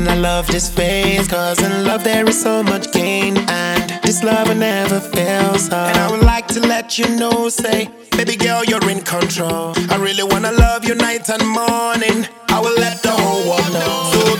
And I love this phase, cause in love there is so much gain. And this love will never fails. So. And I would like to let you know, say, baby girl, you're in control. I really wanna love you night and morning. I will let the whole world know. So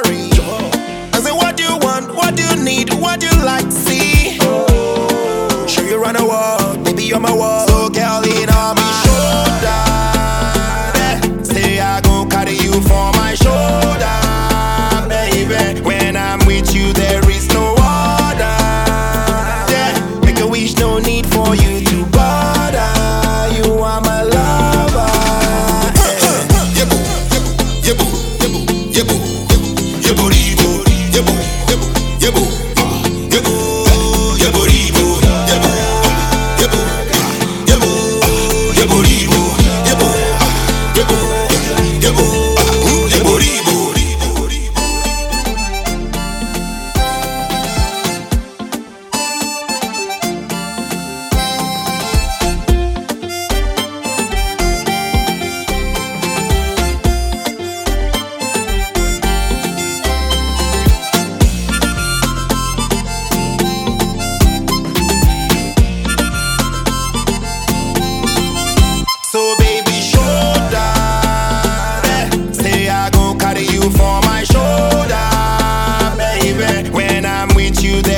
need what you like, see. you